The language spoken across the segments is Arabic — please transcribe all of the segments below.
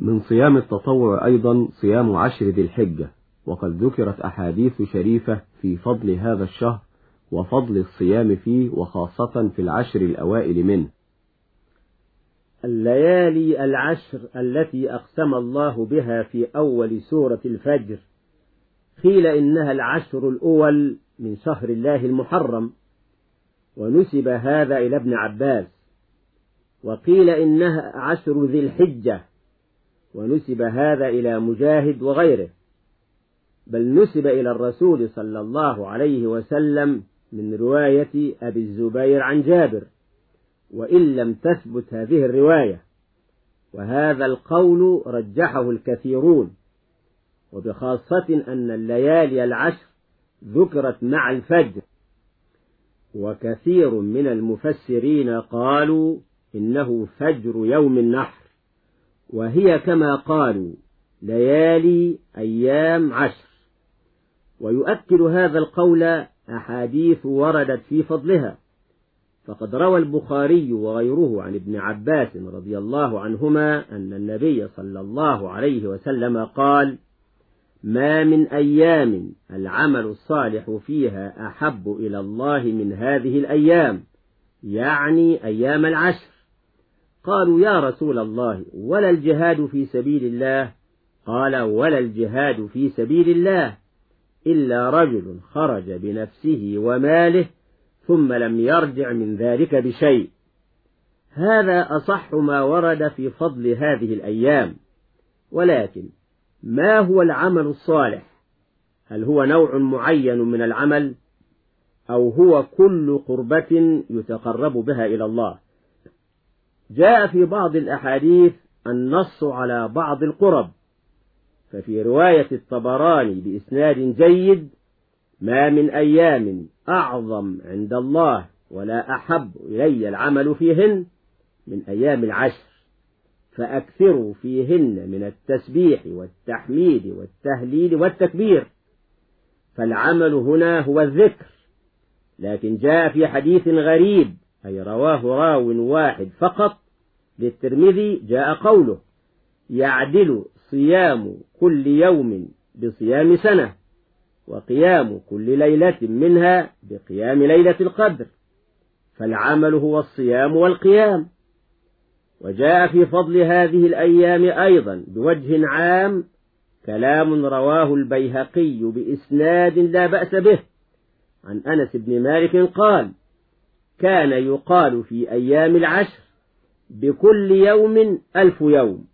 من صيام التطوع أيضا صيام عشر ذي الحجة وقد ذكرت أحاديث شريفة في فضل هذا الشهر وفضل الصيام فيه وخاصة في العشر الأوائل منه. الليالي العشر التي أقسم الله بها في أول سورة الفجر قيل إنها العشر الأول من شهر الله المحرم ونسب هذا إلى ابن عباس وقيل إنها عشر ذي الحجة ونسب هذا إلى مجاهد وغيره بل نسب إلى الرسول صلى الله عليه وسلم من رواية أبي الزبير عن جابر وإن لم تثبت هذه الرواية وهذا القول رجحه الكثيرون وبخاصة أن الليالي العشر ذكرت مع الفجر وكثير من المفسرين قالوا إنه فجر يوم النحر. وهي كما قالوا ليالي أيام عشر. ويؤكد هذا القول أحاديث وردت في فضلها. فقد روى البخاري وغيره عن ابن عباس رضي الله عنهما أن النبي صلى الله عليه وسلم قال ما من أيام العمل الصالح فيها أحب إلى الله من هذه الأيام يعني أيام العشر. قالوا يا رسول الله ولا الجهاد في سبيل الله؟ قال ولا الجهاد في سبيل الله إلا رجل خرج بنفسه وماله ثم لم يرجع من ذلك بشيء. هذا أصح ما ورد في فضل هذه الأيام. ولكن ما هو العمل الصالح؟ هل هو نوع معين من العمل؟ أو هو كل قربة يتقرب بها إلى الله؟ جاء في بعض الأحاديث النص على بعض القرب ففي رواية الطبراني بإسناد جيد ما من أيام أعظم عند الله ولا أحب إلي العمل فيهن من أيام العشر فأكثروا فيهن من التسبيح والتحميد والتهليل والتكبير فالعمل هنا هو الذكر لكن جاء في حديث غريب أي رواه راو واحد فقط للترمذي جاء قوله يعدل صيام كل يوم بصيام سنة وقيام كل ليلة منها بقيام ليلة القدر فالعمل هو الصيام والقيام. وجاء في فضل هذه الأيام أيضا بوجه عام كلام رواه البيهقي بإسناد لا بأس به عن أنس بن مالك قال كان يقال في أيام العشر بكل يوم ألف يوم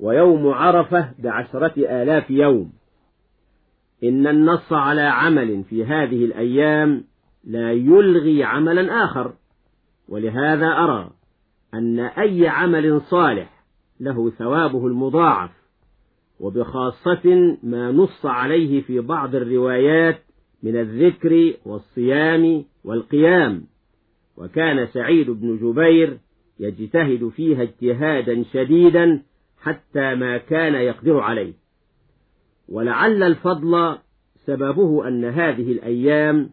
ويوم عرفة بعشرة آلاف يوم. إن النص على عمل في هذه الأيام لا يلغي عملا آخر ولهذا أرى أن أي عمل صالح له ثوابه المضاعف وبخاصة ما نص عليه في بعض الروايات من الذكر والصيام والقيام. وكان سعيد بن جبير يجتهد فيها اجتهادا شديدا حتى ما كان يقدر عليه. ولعل الفضل سببه أن هذه الأيام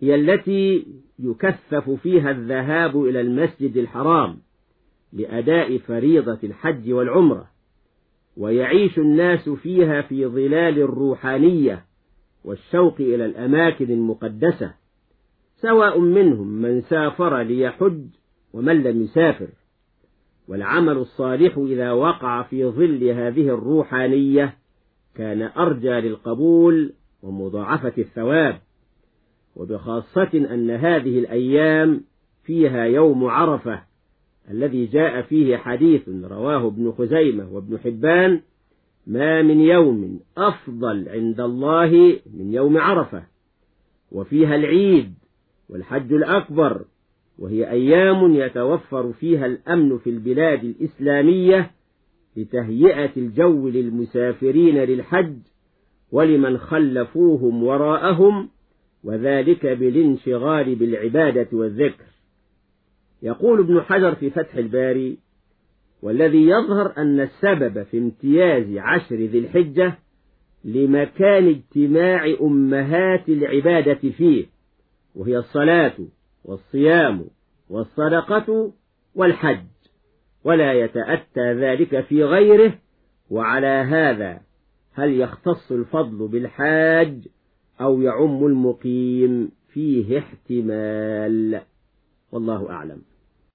هي التي يكثف فيها الذهاب إلى المسجد الحرام لأداء فريضة الحج والعمرة ويعيش الناس فيها في ظلال الروحانية والشوق إلى الأماكن المقدسة. سواء منهم من سافر ليحج ومن لم يسافر. والعمل الصالح إذا وقع في ظل هذه الروحانية كان أرجى للقبول ومضاعفة الثواب. وبخاصة أن هذه الأيام فيها يوم عرفة الذي جاء فيه حديث رواه ابن خزيمة وابن حبان ما من يوم أفضل عند الله من يوم عرفة وفيها العيد والحج الأكبر وهي أيام يتوفر فيها الأمن في البلاد الإسلامية لتهيئة الجو للمسافرين للحج ولمن خلفوهم وراءهم وذلك بالانشغال بالعبادة والذكر. يقول ابن حجر في فتح الباري والذي يظهر أن السبب في امتياز عشر ذي الحجة لمكان اجتماع أمهات العبادة فيه وهي الصلاة والصيام والصدقة والحج ولا يتأتى ذلك في غيره وعلى هذا هل يختص الفضل بالحاج أو يعم المقيم؟ فيه احتمال. والله أعلم.